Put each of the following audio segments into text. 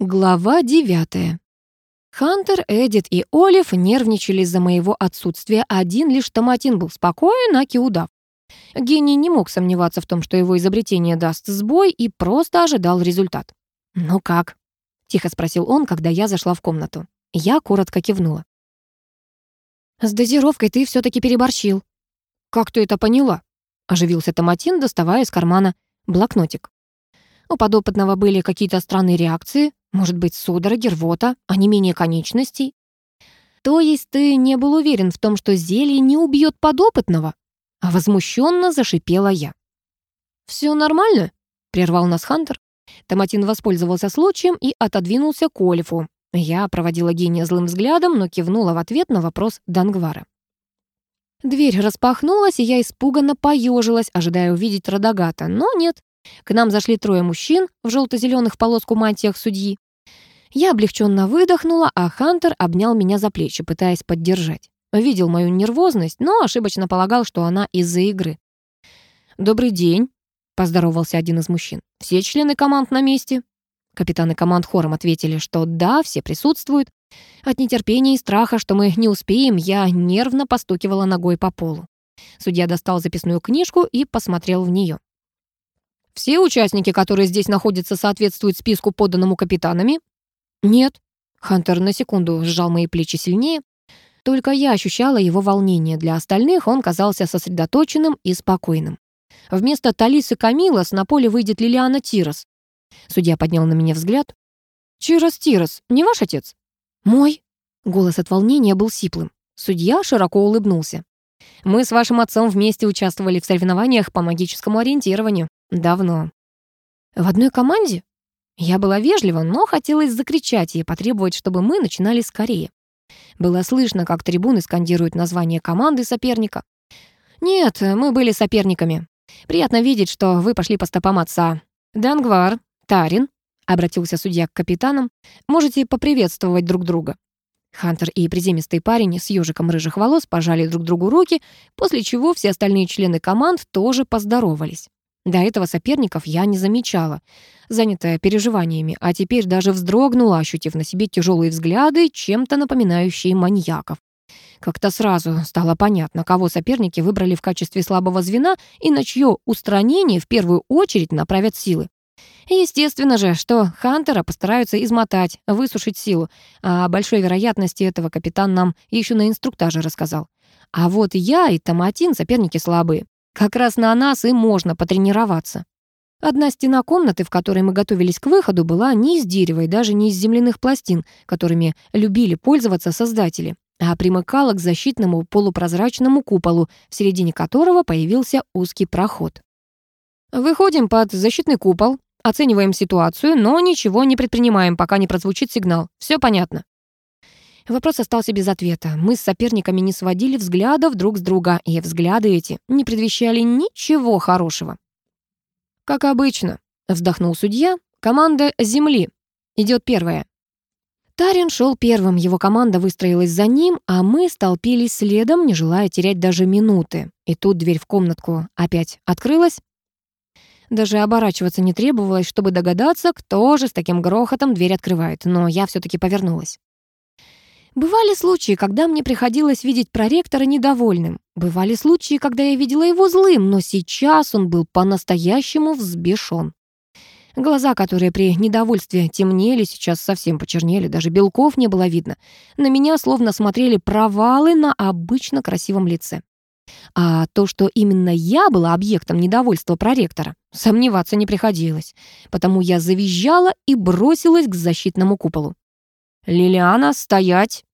Глава девятая. Хантер, Эдит и Олив нервничали из-за моего отсутствия. Один лишь Томатин был спокоен, а удав. Гений не мог сомневаться в том, что его изобретение даст сбой, и просто ожидал результат. «Ну как?» — тихо спросил он, когда я зашла в комнату. Я коротко кивнула. «С дозировкой ты все таки переборщил». «Как ты это поняла?» — оживился Томатин, доставая из кармана блокнотик. У подопытного были какие-то странные реакции, может быть, судороги, рвота, а не менее конечностей. То есть ты не был уверен в том, что зелье не убьет подопытного? А возмущенно зашипела я. «Все нормально?» — прервал нас Хантер. Томатин воспользовался случаем и отодвинулся к Олифу. Я проводила гения злым взглядом, но кивнула в ответ на вопрос Дангвара. Дверь распахнулась, и я испуганно поежилась, ожидая увидеть Радагата, но нет. К нам зашли трое мужчин в желто-зеленых полоску мантиях судьи. Я облегченно выдохнула, а Хантер обнял меня за плечи, пытаясь поддержать. Видел мою нервозность, но ошибочно полагал, что она из-за игры. «Добрый день», — поздоровался один из мужчин. «Все члены команд на месте?» Капитаны команд хором ответили, что да, все присутствуют. От нетерпения и страха, что мы не успеем, я нервно постукивала ногой по полу. Судья достал записную книжку и посмотрел в нее. Все участники, которые здесь находятся, соответствуют списку, поданному капитанами? Нет. Хантер на секунду сжал мои плечи сильнее. Только я ощущала его волнение. Для остальных он казался сосредоточенным и спокойным. Вместо Талисы Камилос на поле выйдет Лилиана Тирос. Судья поднял на меня взгляд. «Чирос Тирос, не ваш отец?» «Мой?» Голос от волнения был сиплым. Судья широко улыбнулся. «Мы с вашим отцом вместе участвовали в соревнованиях по магическому ориентированию. Давно. В одной команде? Я была вежлива, но хотелось закричать и потребовать, чтобы мы начинали скорее. Было слышно, как трибуны скандируют название команды соперника. «Нет, мы были соперниками. Приятно видеть, что вы пошли по стопам отца. Дангвар, Тарин», — обратился судья к капитанам, «можете поприветствовать друг друга». Хантер и приземистый парень с ежиком рыжих волос пожали друг другу руки, после чего все остальные члены команд тоже поздоровались. До этого соперников я не замечала, занятая переживаниями, а теперь даже вздрогнула, ощутив на себе тяжелые взгляды, чем-то напоминающие маньяков. Как-то сразу стало понятно, кого соперники выбрали в качестве слабого звена и на чье устранение в первую очередь направят силы. Естественно же, что Хантера постараются измотать, высушить силу, а о большой вероятности этого капитан нам еще на инструктаже рассказал. А вот я и Томатин соперники слабые. Как раз на нас и можно потренироваться. Одна стена комнаты, в которой мы готовились к выходу, была не из дерева и даже не из земляных пластин, которыми любили пользоваться создатели, а примыкала к защитному полупрозрачному куполу, в середине которого появился узкий проход. Выходим под защитный купол, оцениваем ситуацию, но ничего не предпринимаем, пока не прозвучит сигнал. Все понятно. Вопрос остался без ответа. Мы с соперниками не сводили взглядов друг с друга, и взгляды эти не предвещали ничего хорошего. «Как обычно», — вздохнул судья, — «команда Земли. Идет первая». Тарин шел первым, его команда выстроилась за ним, а мы столпились следом, не желая терять даже минуты. И тут дверь в комнатку опять открылась. Даже оборачиваться не требовалось, чтобы догадаться, кто же с таким грохотом дверь открывает, но я все таки повернулась. Бывали случаи, когда мне приходилось видеть проректора недовольным. Бывали случаи, когда я видела его злым, но сейчас он был по-настоящему взбешен. Глаза, которые при недовольстве темнели, сейчас совсем почернели, даже белков не было видно. На меня словно смотрели провалы на обычно красивом лице. А то, что именно я была объектом недовольства проректора, сомневаться не приходилось. Потому я завизжала и бросилась к защитному куполу. «Лилиана, стоять!»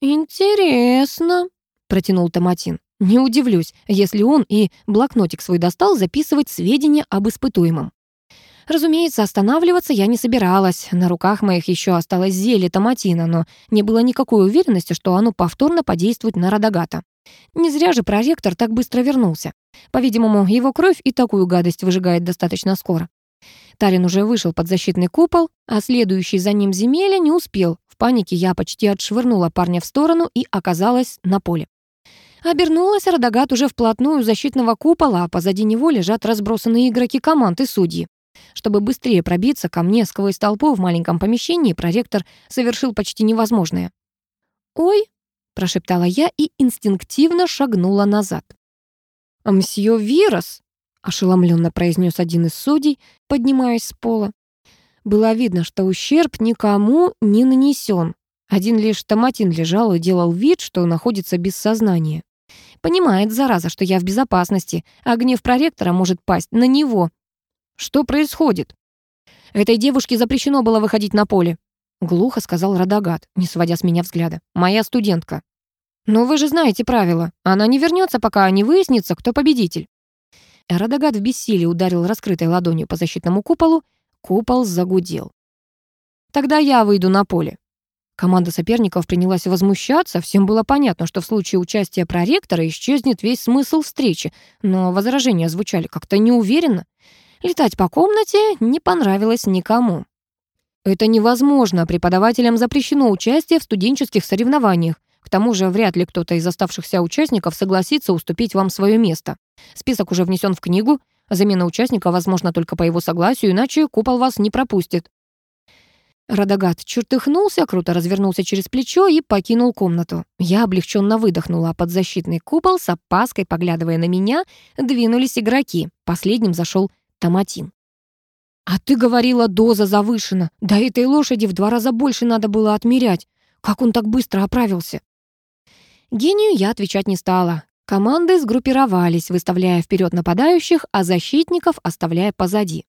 «Интересно», — протянул Томатин. «Не удивлюсь, если он и блокнотик свой достал записывать сведения об испытуемом». Разумеется, останавливаться я не собиралась. На руках моих еще осталось зелье томатина, но не было никакой уверенности, что оно повторно подействует на Радагата. Не зря же проректор так быстро вернулся. По-видимому, его кровь и такую гадость выжигает достаточно скоро. Тарин уже вышел под защитный купол, а следующий за ним земеля не успел. В панике я почти отшвырнула парня в сторону и оказалась на поле. Обернулась Радагат уже вплотную защитного купола, а позади него лежат разбросанные игроки команд и судьи. Чтобы быстрее пробиться ко мне сквозь толпу в маленьком помещении, проректор совершил почти невозможное. «Ой!» — прошептала я и инстинктивно шагнула назад. «Мсье Вирос!» — ошеломленно произнес один из судей, поднимаясь с пола. Было видно, что ущерб никому не нанесен. Один лишь Томатин лежал и делал вид, что находится без сознания. Понимает, зараза, что я в безопасности, а гнев проректора может пасть на него. Что происходит? Этой девушке запрещено было выходить на поле. Глухо сказал Радагат, не сводя с меня взгляда. Моя студентка. Но вы же знаете правила. Она не вернется, пока не выяснится, кто победитель. Радагат в бессилии ударил раскрытой ладонью по защитному куполу, Купол загудел. «Тогда я выйду на поле». Команда соперников принялась возмущаться. Всем было понятно, что в случае участия проректора исчезнет весь смысл встречи, но возражения звучали как-то неуверенно. Летать по комнате не понравилось никому. «Это невозможно. Преподавателям запрещено участие в студенческих соревнованиях. К тому же вряд ли кто-то из оставшихся участников согласится уступить вам свое место. Список уже внесен в книгу, Замена участника возможна только по его согласию, иначе купол вас не пропустит. Радагат чертыхнулся, круто развернулся через плечо и покинул комнату. Я облегченно выдохнула, а под защитный купол с опаской, поглядывая на меня, двинулись игроки. Последним зашел Томатин. «А ты говорила, доза завышена. Да этой лошади в два раза больше надо было отмерять. Как он так быстро оправился?» Гению я отвечать не стала. Команды сгруппировались, выставляя вперед нападающих, а защитников оставляя позади.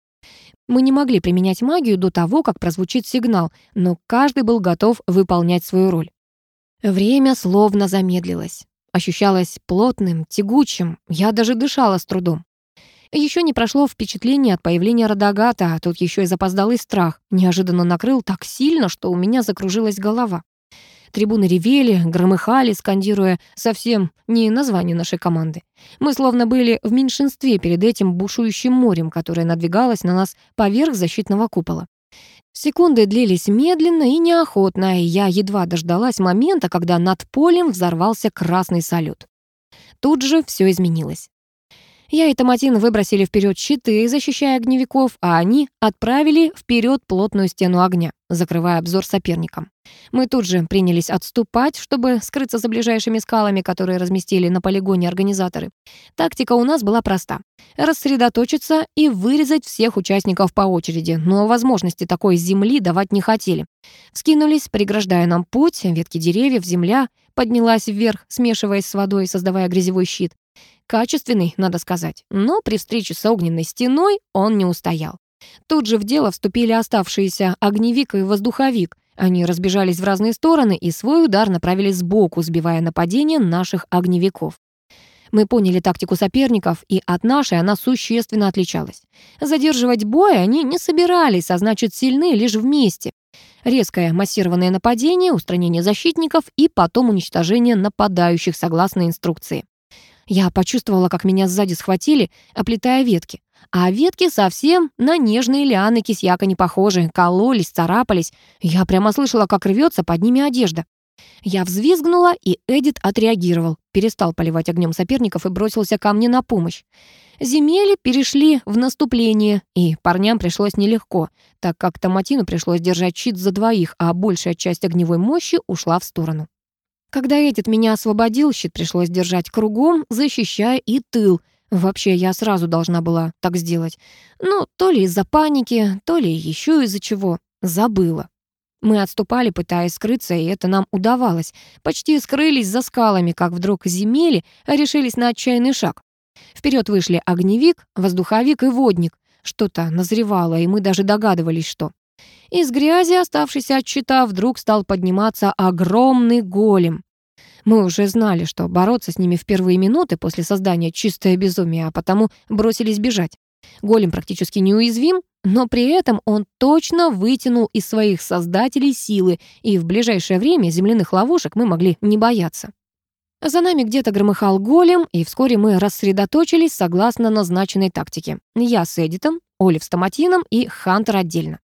Мы не могли применять магию до того, как прозвучит сигнал, но каждый был готов выполнять свою роль. Время словно замедлилось. Ощущалось плотным, тягучим, я даже дышала с трудом. Еще не прошло впечатление от появления Радагата, а тут еще и запоздалый страх. Неожиданно накрыл так сильно, что у меня закружилась голова. Трибуны ревели, громыхали, скандируя совсем не название нашей команды. Мы словно были в меньшинстве перед этим бушующим морем, которое надвигалось на нас поверх защитного купола. Секунды длились медленно и неохотно, и я едва дождалась момента, когда над полем взорвался красный салют. Тут же все изменилось. Я и Томатин выбросили вперед щиты, защищая огневиков, а они отправили вперед плотную стену огня, закрывая обзор соперникам. Мы тут же принялись отступать, чтобы скрыться за ближайшими скалами, которые разместили на полигоне организаторы. Тактика у нас была проста — рассредоточиться и вырезать всех участников по очереди, но возможности такой земли давать не хотели. Вскинулись, преграждая нам путь, ветки деревьев, земля поднялась вверх, смешиваясь с водой, создавая грязевой щит. Качественный, надо сказать, но при встрече с огненной стеной он не устоял. Тут же в дело вступили оставшиеся огневик и воздуховик. Они разбежались в разные стороны и свой удар направили сбоку, сбивая нападение наших огневиков. Мы поняли тактику соперников, и от нашей она существенно отличалась. Задерживать бой они не собирались, а значит, сильны лишь вместе. Резкое массированное нападение, устранение защитников и потом уничтожение нападающих согласно инструкции. Я почувствовала, как меня сзади схватили, оплетая ветки. А ветки совсем на нежные лианы кисьяка не похожи, кололись, царапались. Я прямо слышала, как рвется под ними одежда. Я взвизгнула, и Эдит отреагировал, перестал поливать огнем соперников и бросился ко мне на помощь. Земели перешли в наступление, и парням пришлось нелегко, так как Томатину пришлось держать щит за двоих, а большая часть огневой мощи ушла в сторону. Когда Эдит меня освободил, щит пришлось держать кругом, защищая и тыл. Вообще, я сразу должна была так сделать. Но то ли из-за паники, то ли еще из-за чего. Забыла. Мы отступали, пытаясь скрыться, и это нам удавалось. Почти скрылись за скалами, как вдруг земели решились на отчаянный шаг. Вперед вышли огневик, воздуховик и водник. Что-то назревало, и мы даже догадывались, что. Из грязи, оставшейся от щита, вдруг стал подниматься огромный голем. Мы уже знали, что бороться с ними в первые минуты после создания чистое безумие, а потому бросились бежать. Голем практически неуязвим, но при этом он точно вытянул из своих создателей силы, и в ближайшее время земляных ловушек мы могли не бояться. За нами где-то громыхал голем, и вскоре мы рассредоточились согласно назначенной тактике. Я с Эдитом, Олив с Томатином и Хантер отдельно.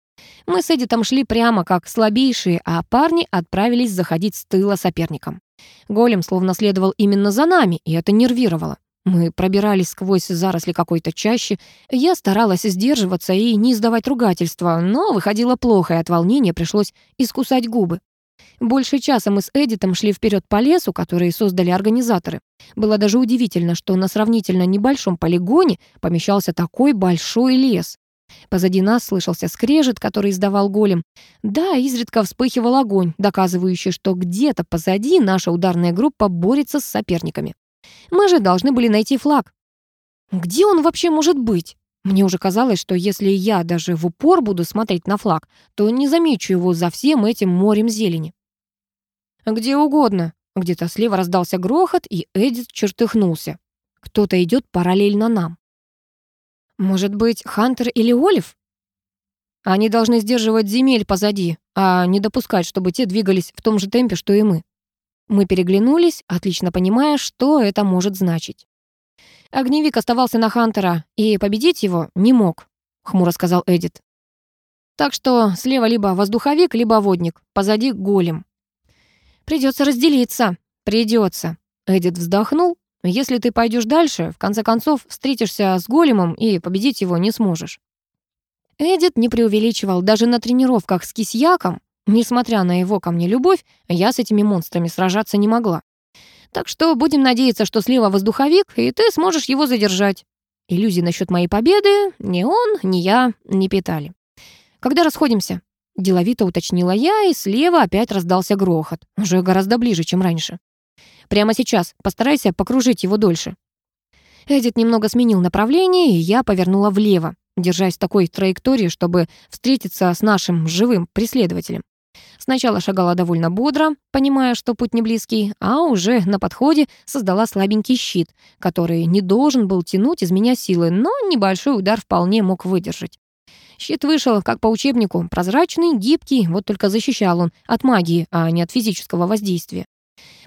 Мы с Эдитом шли прямо как слабейшие, а парни отправились заходить с тыла соперникам. Голем словно следовал именно за нами, и это нервировало. Мы пробирались сквозь заросли какой-то чащи. Я старалась сдерживаться и не издавать ругательства, но выходило плохо, и от волнения пришлось искусать губы. Больше часа мы с Эдитом шли вперед по лесу, который создали организаторы. Было даже удивительно, что на сравнительно небольшом полигоне помещался такой большой лес. Позади нас слышался скрежет, который издавал голем. Да, изредка вспыхивал огонь, доказывающий, что где-то позади наша ударная группа борется с соперниками. Мы же должны были найти флаг. Где он вообще может быть? Мне уже казалось, что если я даже в упор буду смотреть на флаг, то не замечу его за всем этим морем зелени. «Где угодно». Где-то слева раздался грохот, и Эдит чертыхнулся. Кто-то идет параллельно нам. «Может быть, Хантер или Олив?» Они должны сдерживать земель позади, а не допускать, чтобы те двигались в том же темпе, что и мы. Мы переглянулись, отлично понимая, что это может значить. Огневик оставался на Хантера, и победить его не мог, хмуро сказал Эдит. Так что слева либо воздуховик, либо водник, позади голем. Придется разделиться. Придется. Эдит вздохнул. Если ты пойдешь дальше, в конце концов встретишься с големом и победить его не сможешь. Эдит не преувеличивал. Даже на тренировках с кисьяком, несмотря на его ко мне любовь, я с этими монстрами сражаться не могла. Так что будем надеяться, что слева воздуховик, и ты сможешь его задержать. Иллюзий насчет моей победы ни он, ни я не питали. Когда расходимся? Деловито уточнила я, и слева опять раздался грохот, уже гораздо ближе, чем раньше. «Прямо сейчас. Постарайся покружить его дольше». Эдит немного сменил направление, и я повернула влево, держась такой траектории, чтобы встретиться с нашим живым преследователем. Сначала шагала довольно бодро, понимая, что путь не близкий, а уже на подходе создала слабенький щит, который не должен был тянуть из меня силы, но небольшой удар вполне мог выдержать. Щит вышел, как по учебнику, прозрачный, гибкий, вот только защищал он от магии, а не от физического воздействия.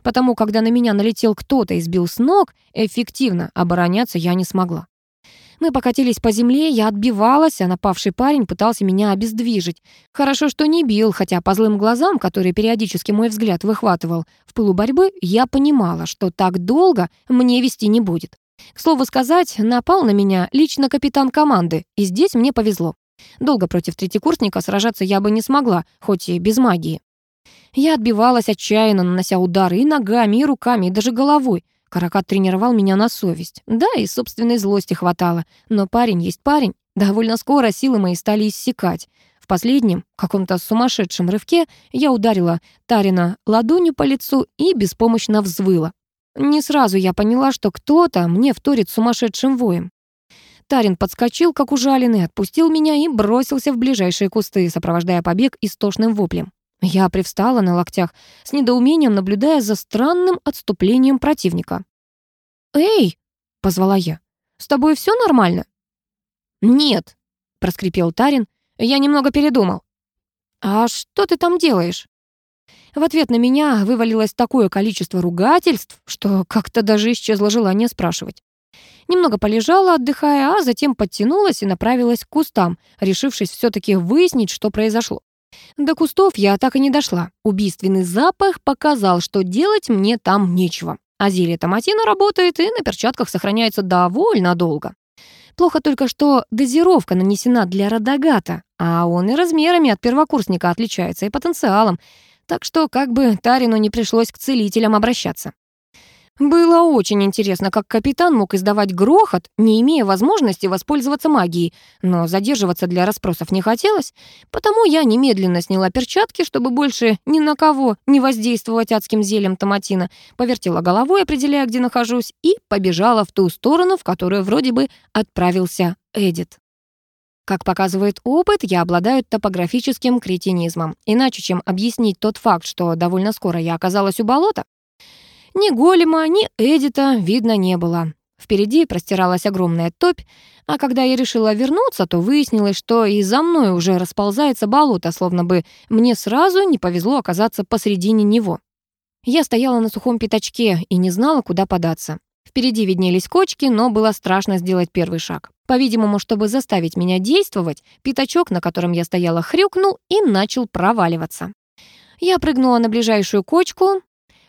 Потому, когда на меня налетел кто-то и сбил с ног, эффективно обороняться я не смогла. Мы покатились по земле, я отбивалась, а напавший парень пытался меня обездвижить. Хорошо, что не бил, хотя по злым глазам, которые периодически мой взгляд выхватывал, в пылу борьбы я понимала, что так долго мне вести не будет. К слову сказать, напал на меня лично капитан команды, и здесь мне повезло. Долго против третьекурсника сражаться я бы не смогла, хоть и без магии. Я отбивалась отчаянно, нанося удары и ногами, и руками, и даже головой. Каракат тренировал меня на совесть. Да, и собственной злости хватало. Но парень есть парень. Довольно скоро силы мои стали иссякать. В последнем, каком-то сумасшедшем рывке, я ударила Тарина ладонью по лицу и беспомощно взвыла. Не сразу я поняла, что кто-то мне вторит сумасшедшим воем. Тарин подскочил, как ужаленный, отпустил меня и бросился в ближайшие кусты, сопровождая побег истошным воплем. Я привстала на локтях, с недоумением наблюдая за странным отступлением противника. «Эй!» — позвала я. «С тобой все нормально?» «Нет», — проскрипел Тарин. «Я немного передумал». «А что ты там делаешь?» В ответ на меня вывалилось такое количество ругательств, что как-то даже исчезло желание спрашивать. Немного полежала, отдыхая, а затем подтянулась и направилась к кустам, решившись все таки выяснить, что произошло. До кустов я так и не дошла. Убийственный запах показал, что делать мне там нечего. А зелье томатина работает и на перчатках сохраняется довольно долго. Плохо только, что дозировка нанесена для радагата, а он и размерами от первокурсника отличается, и потенциалом. Так что как бы Тарину не пришлось к целителям обращаться. Было очень интересно, как капитан мог издавать грохот, не имея возможности воспользоваться магией, но задерживаться для расспросов не хотелось, потому я немедленно сняла перчатки, чтобы больше ни на кого не воздействовать адским зельем томатина, повертела головой, определяя, где нахожусь, и побежала в ту сторону, в которую вроде бы отправился Эдит. Как показывает опыт, я обладаю топографическим кретинизмом. Иначе, чем объяснить тот факт, что довольно скоро я оказалась у болота, ни голема, ни Эдита видно не было. Впереди простиралась огромная топь, а когда я решила вернуться, то выяснилось, что и за мной уже расползается болото, словно бы мне сразу не повезло оказаться посредине него. Я стояла на сухом пятачке и не знала, куда податься. Впереди виднелись кочки, но было страшно сделать первый шаг. По-видимому, чтобы заставить меня действовать, пятачок, на котором я стояла, хрюкнул и начал проваливаться. Я прыгнула на ближайшую кочку,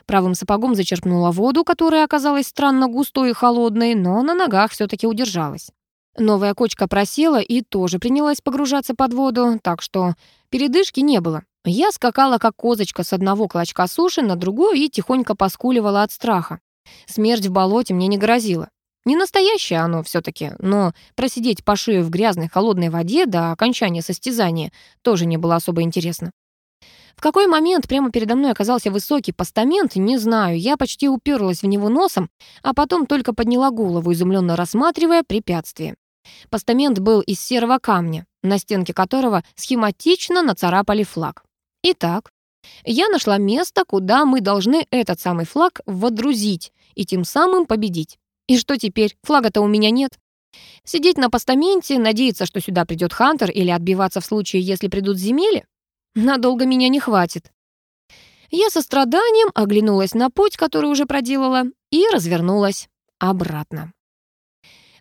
Правым сапогом зачерпнула воду, которая оказалась странно густой и холодной, но на ногах все таки удержалась. Новая кочка просела и тоже принялась погружаться под воду, так что передышки не было. Я скакала, как козочка, с одного клочка суши на другую и тихонько поскуливала от страха. Смерть в болоте мне не грозила. Не настоящее оно все таки но просидеть по шею в грязной холодной воде до окончания состязания тоже не было особо интересно. В какой момент прямо передо мной оказался высокий постамент, не знаю. Я почти уперлась в него носом, а потом только подняла голову, изумленно рассматривая препятствие. Постамент был из серого камня, на стенке которого схематично нацарапали флаг. Итак, я нашла место, куда мы должны этот самый флаг водрузить и тем самым победить. И что теперь? Флага-то у меня нет. Сидеть на постаменте, надеяться, что сюда придет Хантер или отбиваться в случае, если придут земели? Надолго меня не хватит. Я со страданием оглянулась на путь, который уже проделала, и развернулась обратно.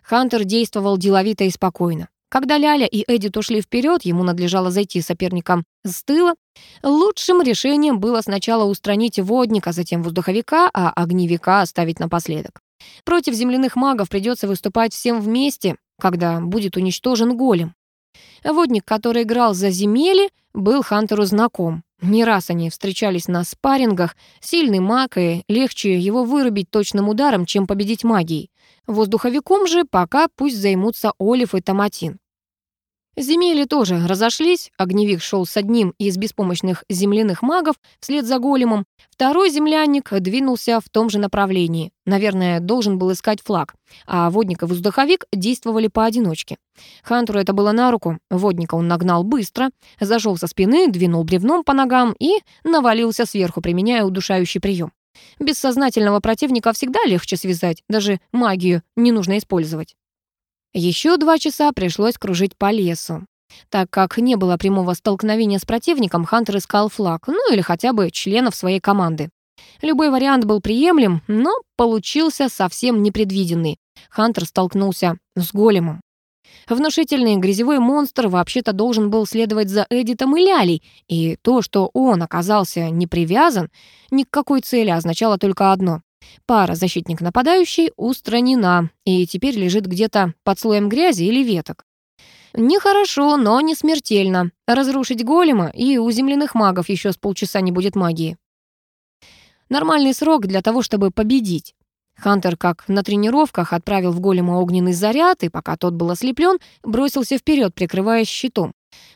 Хантер действовал деловито и спокойно. Когда Ляля и Эдит ушли вперед, ему надлежало зайти соперникам с тыла. Лучшим решением было сначала устранить водника, затем воздуховика, а огневика оставить напоследок. Против земляных магов придется выступать всем вместе, когда будет уничтожен голем. Водник, который играл за земели, был Хантеру знаком. Не раз они встречались на спаррингах. Сильный маг, и легче его вырубить точным ударом, чем победить магией. Воздуховиком же пока пусть займутся Олив и Томатин. Земели тоже разошлись, огневик шел с одним из беспомощных земляных магов вслед за големом, второй землянник двинулся в том же направлении, наверное, должен был искать флаг, а водник и воздуховик действовали поодиночке. Хантеру это было на руку, водника он нагнал быстро, зашел со спины, двинул бревном по ногам и навалился сверху, применяя удушающий прием. Бессознательного противника всегда легче связать, даже магию не нужно использовать. Еще два часа пришлось кружить по лесу. Так как не было прямого столкновения с противником, Хантер искал флаг, ну или хотя бы членов своей команды. Любой вариант был приемлем, но получился совсем непредвиденный. Хантер столкнулся с големом. Внушительный грязевой монстр вообще-то должен был следовать за Эдитом и Лялей, и то, что он оказался не привязан, ни к какой цели означало только одно. Пара защитник-нападающий устранена и теперь лежит где-то под слоем грязи или веток. Нехорошо, но не смертельно. Разрушить голема, и у земляных магов еще с полчаса не будет магии. Нормальный срок для того, чтобы победить. Хантер, как на тренировках, отправил в голема огненный заряд, и пока тот был ослеплен, бросился вперед, прикрываясь щитом.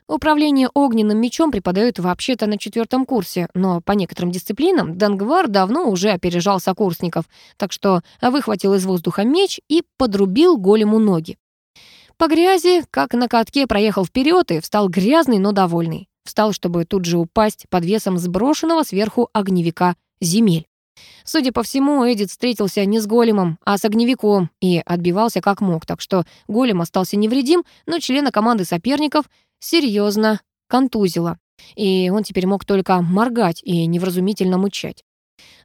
Управление огненным мечом преподают вообще-то на четвертом курсе, но по некоторым дисциплинам Дангвар давно уже опережал сокурсников, так что выхватил из воздуха меч и подрубил голему ноги. По грязи, как на катке, проехал вперед и встал грязный, но довольный. Встал, чтобы тут же упасть под весом сброшенного сверху огневика земель. Судя по всему, Эдит встретился не с големом, а с огневиком и отбивался как мог, так что голем остался невредим, но члена команды соперников серьезно контузило, и он теперь мог только моргать и невразумительно мычать.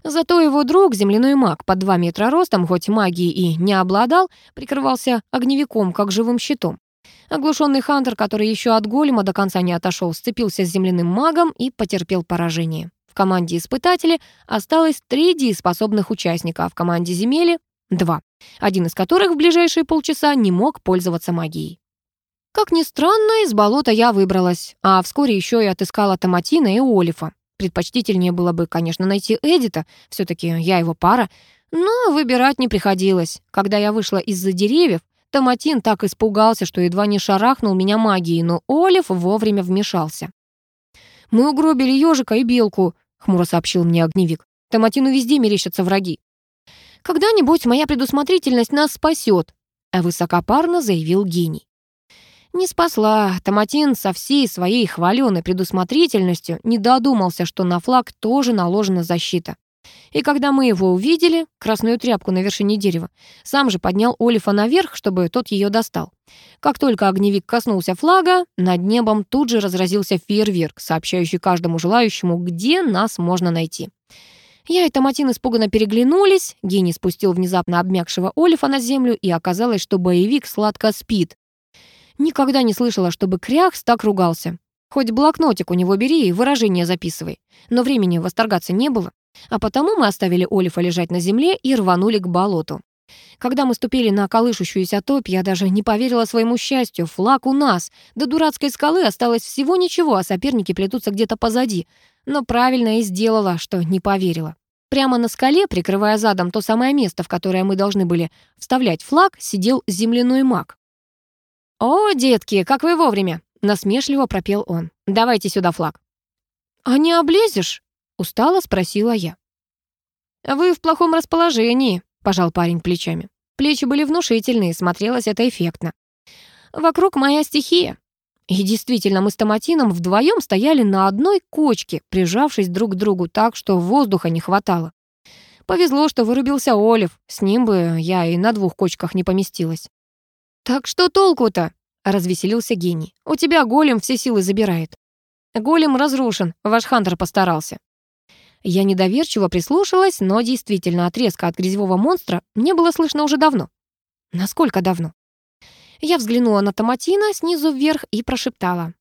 Зато его друг, земляной маг, под 2 метра ростом, хоть магии и не обладал, прикрывался огневиком, как живым щитом. Оглушенный Хантер, который еще от голема до конца не отошел, сцепился с земляным магом и потерпел поражение. Команде испытатели осталось три дееспособных участника, а в команде земели — два, один из которых в ближайшие полчаса не мог пользоваться магией. Как ни странно, из болота я выбралась, а вскоре еще и отыскала Томатина и Олифа. Предпочтительнее было бы, конечно, найти Эдита, все таки я его пара, но выбирать не приходилось. Когда я вышла из-за деревьев, Томатин так испугался, что едва не шарахнул меня магией, но Олив вовремя вмешался. «Мы угробили ежика и белку», — хмуро сообщил мне огневик. «Томатину везде мерещатся враги». «Когда-нибудь моя предусмотрительность нас спасет», — высокопарно заявил гений. Не спасла. Томатин со всей своей хваленой предусмотрительностью не додумался, что на флаг тоже наложена защита. И когда мы его увидели, красную тряпку на вершине дерева, сам же поднял Олифа наверх, чтобы тот ее достал. Как только огневик коснулся флага, над небом тут же разразился фейерверк, сообщающий каждому желающему, где нас можно найти. Я и Томатин испуганно переглянулись, гений спустил внезапно обмякшего Олифа на землю, и оказалось, что боевик сладко спит. Никогда не слышала, чтобы Кряхс так ругался. Хоть блокнотик у него бери и выражение записывай. Но времени восторгаться не было. А потому мы оставили Олифа лежать на земле и рванули к болоту. Когда мы ступили на колышущуюся топь, я даже не поверила своему счастью. Флаг у нас. До дурацкой скалы осталось всего ничего, а соперники плетутся где-то позади. Но правильно и сделала, что не поверила. Прямо на скале, прикрывая задом то самое место, в которое мы должны были вставлять флаг, сидел земляной маг. «О, детки, как вы вовремя!» — насмешливо пропел он. «Давайте сюда флаг». «А не облезешь?» — устало спросила я. «Вы в плохом расположении», — пожал парень плечами. Плечи были внушительные, смотрелось это эффектно. «Вокруг моя стихия». И действительно, мы с Томатином вдвоем стояли на одной кочке, прижавшись друг к другу так, что воздуха не хватало. Повезло, что вырубился Олив, с ним бы я и на двух кочках не поместилась. «Так что толку-то?» — развеселился гений. «У тебя голем все силы забирает». «Голем разрушен, ваш Хантер постарался». Я недоверчиво прислушалась, но действительно отрезка от грязевого монстра не было слышно уже давно. Насколько давно? Я взглянула на Томатина снизу вверх и прошептала.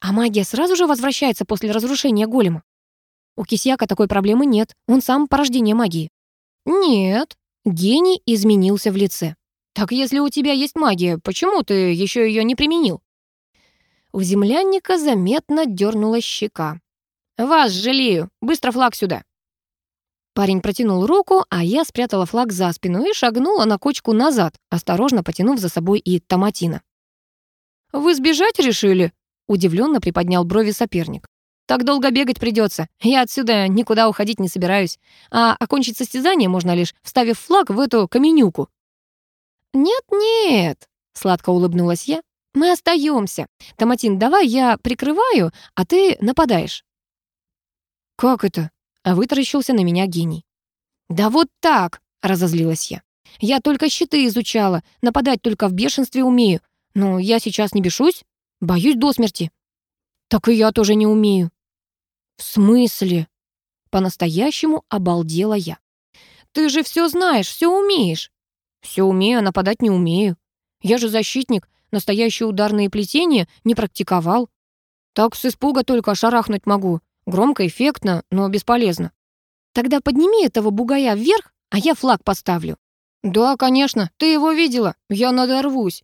А магия сразу же возвращается после разрушения голема? У Кисьяка такой проблемы нет, он сам порождение магии. Нет, гений изменился в лице. Так если у тебя есть магия, почему ты еще ее не применил? У землянника заметно дернула щека. «Вас жалею! Быстро флаг сюда!» Парень протянул руку, а я спрятала флаг за спину и шагнула на кочку назад, осторожно потянув за собой и Томатина. «Вы сбежать решили?» — удивленно приподнял брови соперник. «Так долго бегать придется. Я отсюда никуда уходить не собираюсь. А окончить состязание можно лишь, вставив флаг в эту каменюку». «Нет-нет», — сладко улыбнулась я. «Мы остаемся. Томатин, давай я прикрываю, а ты нападаешь». «Как это?» — вытаращился на меня гений. «Да вот так!» — разозлилась я. «Я только щиты изучала, нападать только в бешенстве умею. Но я сейчас не бешусь, боюсь до смерти». «Так и я тоже не умею». «В смысле?» По-настоящему обалдела я. «Ты же все знаешь, все умеешь». «Все умею, а нападать не умею. Я же защитник, настоящие ударные плетения не практиковал. Так с испуга только шарахнуть могу. Громко, эффектно, но бесполезно. Тогда подними этого бугая вверх, а я флаг поставлю. Да, конечно, ты его видела, я надорвусь.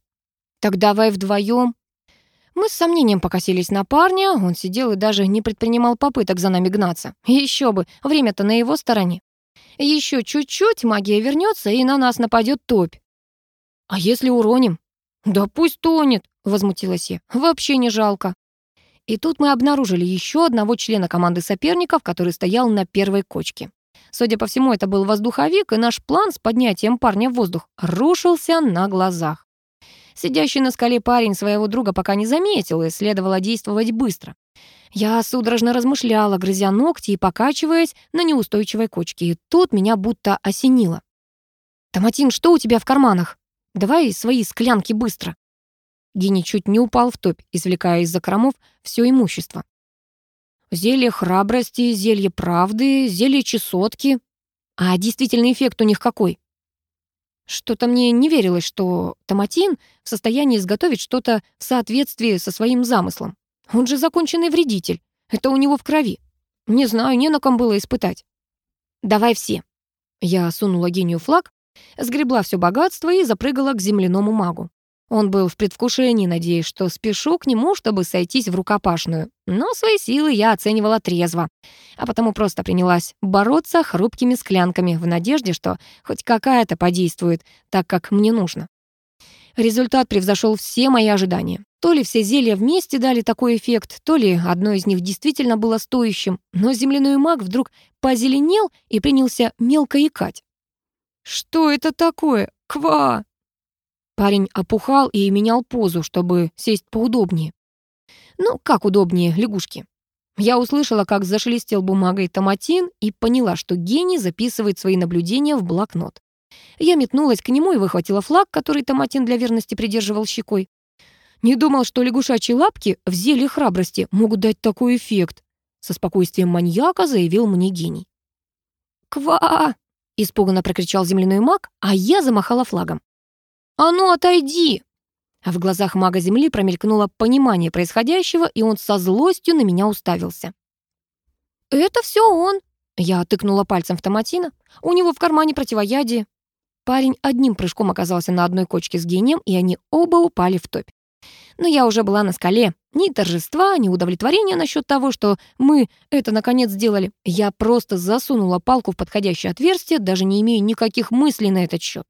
Так давай вдвоем. Мы с сомнением покосились на парня, он сидел и даже не предпринимал попыток за нами гнаться. Еще бы, время-то на его стороне. Еще чуть-чуть магия вернется и на нас нападет топь. А если уроним? Да пусть тонет, возмутилась я. Вообще не жалко. И тут мы обнаружили еще одного члена команды соперников, который стоял на первой кочке. Судя по всему, это был воздуховик, и наш план с поднятием парня в воздух рушился на глазах. Сидящий на скале парень своего друга пока не заметил, и следовало действовать быстро. Я судорожно размышляла, грызя ногти и покачиваясь на неустойчивой кочке, и тут меня будто осенило. «Томатин, что у тебя в карманах? Давай свои склянки быстро». Гений чуть не упал в топь, извлекая из закромов все имущество. Зелье храбрости, зелье правды, зелье чесотки. А действительный эффект у них какой? Что-то мне не верилось, что Томатин в состоянии изготовить что-то в соответствии со своим замыслом. Он же законченный вредитель. Это у него в крови. Не знаю, не на ком было испытать. Давай все. Я сунула гению флаг, сгребла все богатство и запрыгала к земляному магу. Он был в предвкушении, надеясь, что спешу к нему, чтобы сойтись в рукопашную. Но свои силы я оценивала трезво, а потому просто принялась бороться хрупкими склянками в надежде, что хоть какая-то подействует так, как мне нужно. Результат превзошел все мои ожидания. То ли все зелья вместе дали такой эффект, то ли одно из них действительно было стоящим, но земляной маг вдруг позеленел и принялся мелко икать. «Что это такое? Ква!» Парень опухал и менял позу, чтобы сесть поудобнее. Ну, как удобнее, лягушки. Я услышала, как зашелестел бумагой томатин и поняла, что гений записывает свои наблюдения в блокнот. Я метнулась к нему и выхватила флаг, который томатин для верности придерживал щекой. Не думал, что лягушачьи лапки в зелье храбрости могут дать такой эффект. Со спокойствием маньяка заявил мне гений. «Ква!» — испуганно прокричал земляной маг, а я замахала флагом. «А ну, отойди!» А в глазах мага Земли промелькнуло понимание происходящего, и он со злостью на меня уставился. «Это все он!» Я тыкнула пальцем в Томатина. У него в кармане противоядие. Парень одним прыжком оказался на одной кочке с гением, и они оба упали в топь. Но я уже была на скале. Ни торжества, ни удовлетворения насчет того, что мы это наконец сделали. Я просто засунула палку в подходящее отверстие, даже не имея никаких мыслей на этот счет.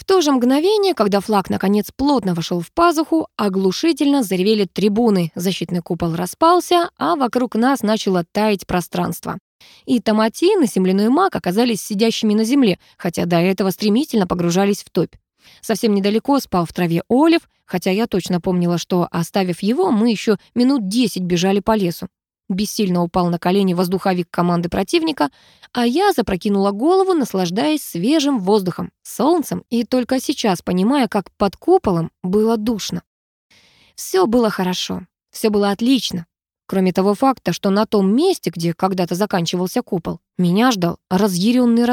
В то же мгновение, когда флаг наконец плотно вошел в пазуху, оглушительно заревели трибуны, защитный купол распался, а вокруг нас начало таять пространство. И Томатин, и земляной маг оказались сидящими на земле, хотя до этого стремительно погружались в топь. Совсем недалеко спал в траве Олив, хотя я точно помнила, что, оставив его, мы еще минут десять бежали по лесу. Бессильно упал на колени воздуховик команды противника, а я запрокинула голову, наслаждаясь свежим воздухом, солнцем, и только сейчас понимая, как под куполом было душно. Все было хорошо, все было отлично. Кроме того факта, что на том месте, где когда-то заканчивался купол, меня ждал разъяренный